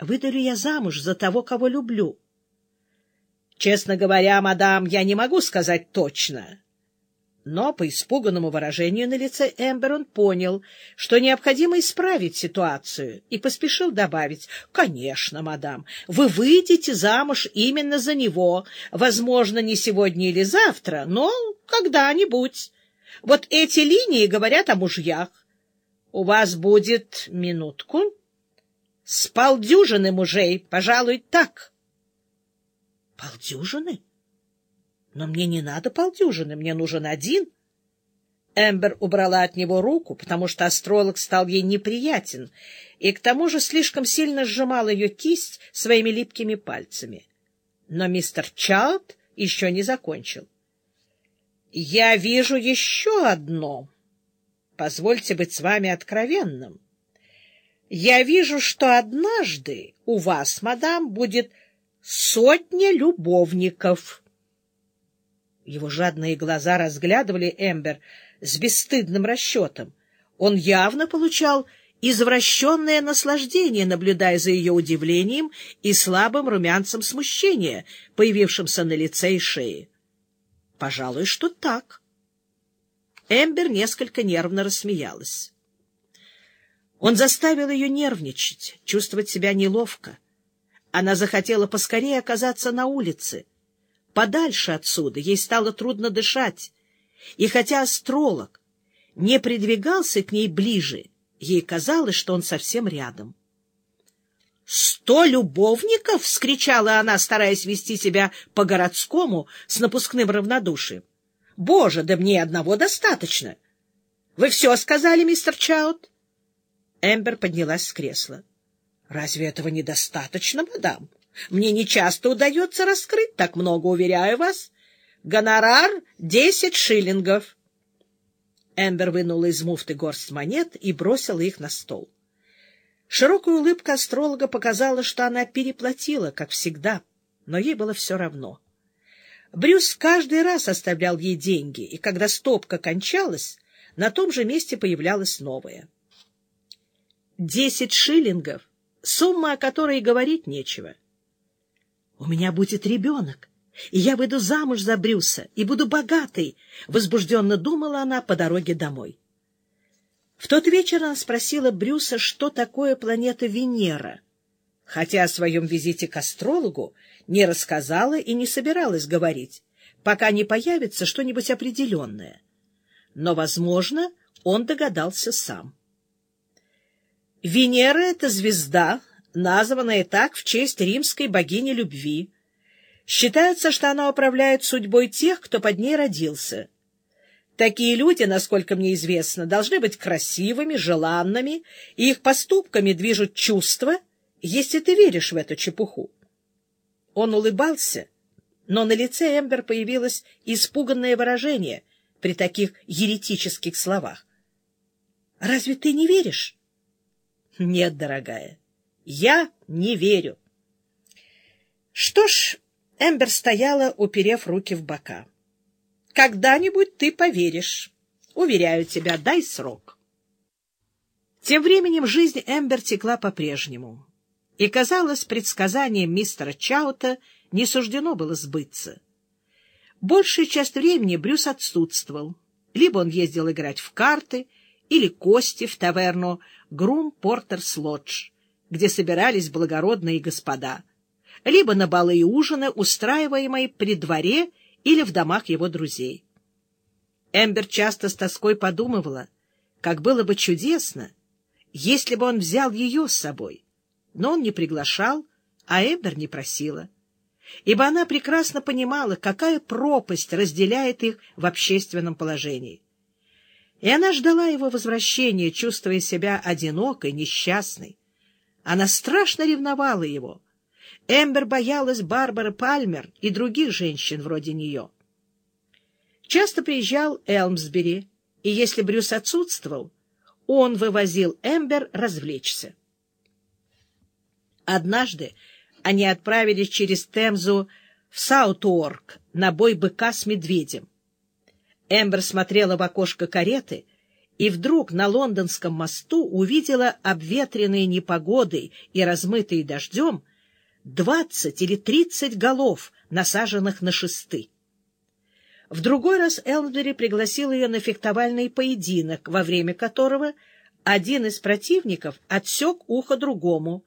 выдаю ли я замуж за того, кого люблю? Честно говоря, мадам, я не могу сказать точно. Но по испуганному выражению на лице Эмбер он понял, что необходимо исправить ситуацию, и поспешил добавить, «Конечно, мадам, вы выйдете замуж именно за него, возможно, не сегодня или завтра, но когда-нибудь. Вот эти линии говорят о мужьях. У вас будет минутку. С полдюжины мужей, пожалуй, так». «Полдюжины?» Но мне не надо полдюжины, мне нужен один. Эмбер убрала от него руку, потому что астролог стал ей неприятен, и к тому же слишком сильно сжимал ее кисть своими липкими пальцами. Но мистер Чалд еще не закончил. — Я вижу еще одно. Позвольте быть с вами откровенным. Я вижу, что однажды у вас, мадам, будет сотня любовников. Его жадные глаза разглядывали Эмбер с бесстыдным расчетом. Он явно получал извращенное наслаждение, наблюдая за ее удивлением и слабым румянцем смущения, появившимся на лице и шее. Пожалуй, что так. Эмбер несколько нервно рассмеялась. Он заставил ее нервничать, чувствовать себя неловко. Она захотела поскорее оказаться на улице — подальше отсюда, ей стало трудно дышать. И хотя астролог не придвигался к ней ближе, ей казалось, что он совсем рядом. «Сто любовников!» — вскричала она, стараясь вести себя по-городскому с напускным равнодушием. «Боже, да мне одного достаточно!» «Вы все сказали, мистер Чаут?» Эмбер поднялась с кресла. «Разве этого недостаточно, мадам? Мне нечасто удается раскрыть так много, уверяю вас. Гонорар — десять шиллингов. Эмбер вынула из муфты горсть монет и бросила их на стол. Широкая улыбка астролога показала, что она переплатила, как всегда, но ей было все равно. Брюс каждый раз оставлял ей деньги, и когда стопка кончалась, на том же месте появлялась новая. Десять шиллингов — сумма, о которой говорить нечего — у меня будет ребенок, и я выйду замуж за Брюса, и буду богатой, — возбужденно думала она по дороге домой. В тот вечер она спросила Брюса, что такое планета Венера, хотя о своем визите к астрологу не рассказала и не собиралась говорить, пока не появится что-нибудь определенное. Но, возможно, он догадался сам. Венера — это звезда, названная так в честь римской богини любви. Считается, что она управляет судьбой тех, кто под ней родился. Такие люди, насколько мне известно, должны быть красивыми, желанными, и их поступками движут чувства, если ты веришь в эту чепуху. Он улыбался, но на лице Эмбер появилось испуганное выражение при таких еретических словах. — Разве ты не веришь? — Нет, дорогая. Я не верю. Что ж, Эмбер стояла, уперев руки в бока. Когда-нибудь ты поверишь. Уверяю тебя, дай срок. Тем временем жизнь Эмбер текла по-прежнему. И, казалось, предсказанием мистера Чаута не суждено было сбыться. Большую часть времени Брюс отсутствовал. Либо он ездил играть в карты, или кости в таверну Грум Портерс Лодж, где собирались благородные господа, либо на балы и ужины, устраиваемые при дворе или в домах его друзей. Эмбер часто с тоской подумывала, как было бы чудесно, если бы он взял ее с собой. Но он не приглашал, а Эмбер не просила, ибо она прекрасно понимала, какая пропасть разделяет их в общественном положении. И она ждала его возвращения, чувствуя себя одинокой, несчастной. Она страшно ревновала его. Эмбер боялась Барбары Пальмер и других женщин вроде нее. Часто приезжал Элмсбери, и если Брюс отсутствовал, он вывозил Эмбер развлечься. Однажды они отправились через Темзу в Саутуорк на бой быка с медведем. Эмбер смотрела в окошко кареты и вдруг на лондонском мосту увидела обветренные непогодой и размытые дождем двадцать или тридцать голов, насаженных на шесты. В другой раз Элмсбери пригласил ее на фехтовальный поединок, во время которого один из противников отсек ухо другому,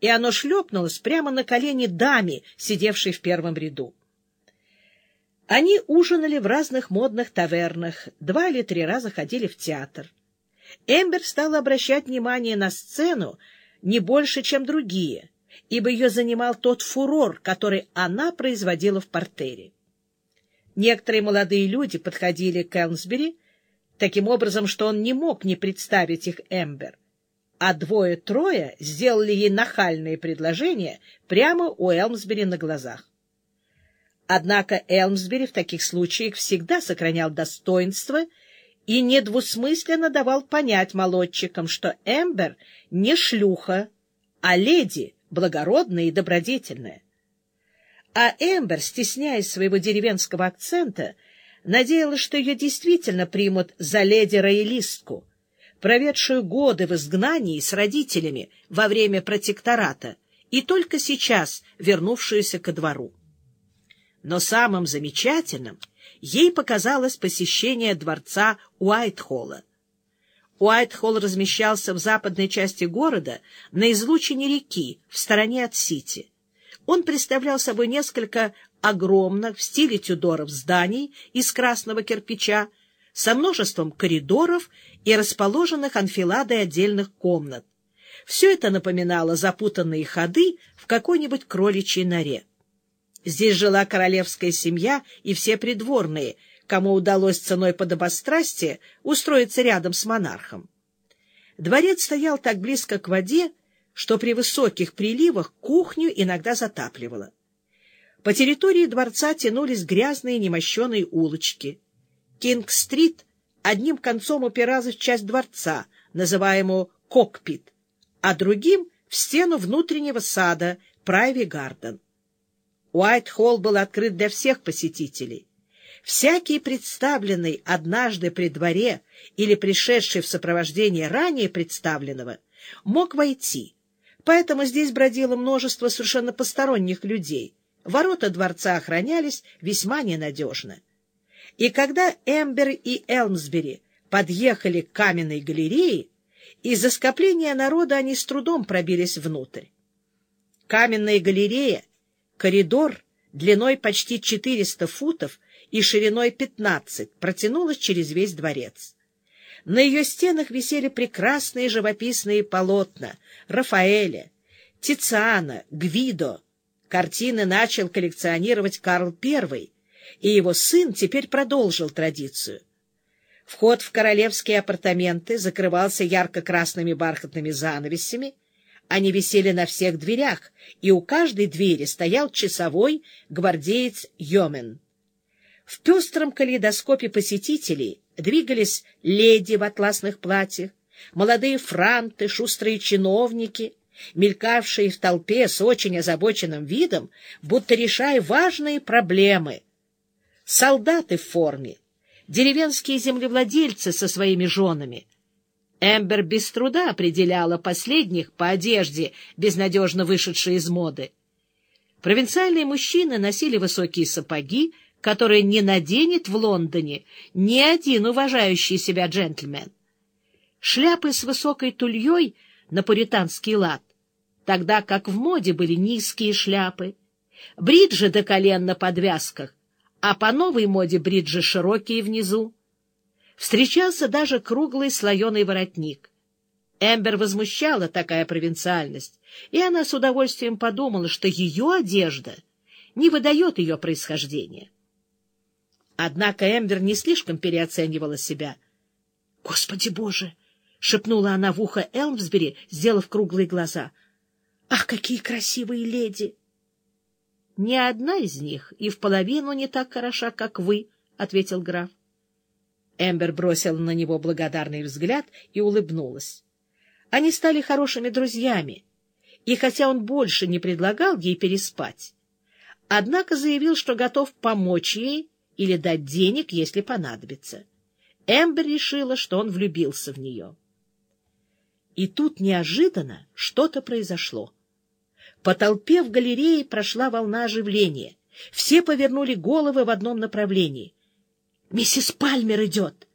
и оно шлепнулось прямо на колени даме, сидевшей в первом ряду. Они ужинали в разных модных тавернах, два или три раза ходили в театр. Эмбер стала обращать внимание на сцену не больше, чем другие, ибо ее занимал тот фурор, который она производила в портере. Некоторые молодые люди подходили к Элмсбери таким образом, что он не мог не представить их Эмбер, а двое-трое сделали ей нахальные предложения прямо у Элмсбери на глазах. Однако Элмсбери в таких случаях всегда сохранял достоинство и недвусмысленно давал понять молодчикам, что Эмбер не шлюха, а леди, благородная и добродетельная. А Эмбер, стесняясь своего деревенского акцента, надеялась, что ее действительно примут за леди-роялистку, проведшую годы в изгнании с родителями во время протектората и только сейчас вернувшуюся ко двору. Но самым замечательным ей показалось посещение дворца Уайтхолла. Уайтхолл размещался в западной части города на излучине реки, в стороне от Сити. Он представлял собой несколько огромных в стиле Тюдоров зданий из красного кирпича со множеством коридоров и расположенных анфиладой отдельных комнат. Все это напоминало запутанные ходы в какой-нибудь кроличьей норе. Здесь жила королевская семья и все придворные, кому удалось ценой подобострастия устроиться рядом с монархом. Дворец стоял так близко к воде, что при высоких приливах кухню иногда затапливало. По территории дворца тянулись грязные немощеные улочки. Кинг-стрит одним концом упиралась в часть дворца, называемую «кокпит», а другим — в стену внутреннего сада Прайви-гарден. Уайт-холл был открыт для всех посетителей. Всякий представленный однажды при дворе или пришедший в сопровождении ранее представленного мог войти — Поэтому здесь бродило множество совершенно посторонних людей. Ворота дворца охранялись весьма ненадежно. И когда Эмбер и Элмсбери подъехали к каменной галерее, из-за скопления народа они с трудом пробились внутрь. Каменная галерея, коридор длиной почти 400 футов и шириной 15, протянулась через весь дворец. На ее стенах висели прекрасные живописные полотна Рафаэля, Тициана, Гвидо. Картины начал коллекционировать Карл I, и его сын теперь продолжил традицию. Вход в королевские апартаменты закрывался ярко-красными бархатными занавесями, они висели на всех дверях, и у каждой двери стоял часовой гвардеец Йомен. В пестром калейдоскопе посетителей двигались леди в атласных платьях, молодые франты, шустрые чиновники, мелькавшие в толпе с очень озабоченным видом, будто решая важные проблемы. Солдаты в форме, деревенские землевладельцы со своими женами. Эмбер без труда определяла последних по одежде, безнадежно вышедшей из моды. Провинциальные мужчины носили высокие сапоги, которое не наденет в Лондоне ни один уважающий себя джентльмен. Шляпы с высокой тульей на пуританский лад, тогда как в моде были низкие шляпы, бриджи до колен на подвязках, а по новой моде бриджи широкие внизу. Встречался даже круглый слоеный воротник. Эмбер возмущала такая провинциальность, и она с удовольствием подумала, что ее одежда не выдает ее происхождения. Однако Эмбер не слишком переоценивала себя. — Господи Боже! — шепнула она в ухо Элмсбери, сделав круглые глаза. — Ах, какие красивые леди! — Ни одна из них и в половину не так хороша, как вы, — ответил граф. Эмбер бросила на него благодарный взгляд и улыбнулась. Они стали хорошими друзьями, и хотя он больше не предлагал ей переспать, однако заявил, что готов помочь ей или дать денег, если понадобится. Эмбер решила, что он влюбился в нее. И тут неожиданно что-то произошло. По толпе в галерее прошла волна оживления. Все повернули головы в одном направлении. — Миссис Пальмер идет!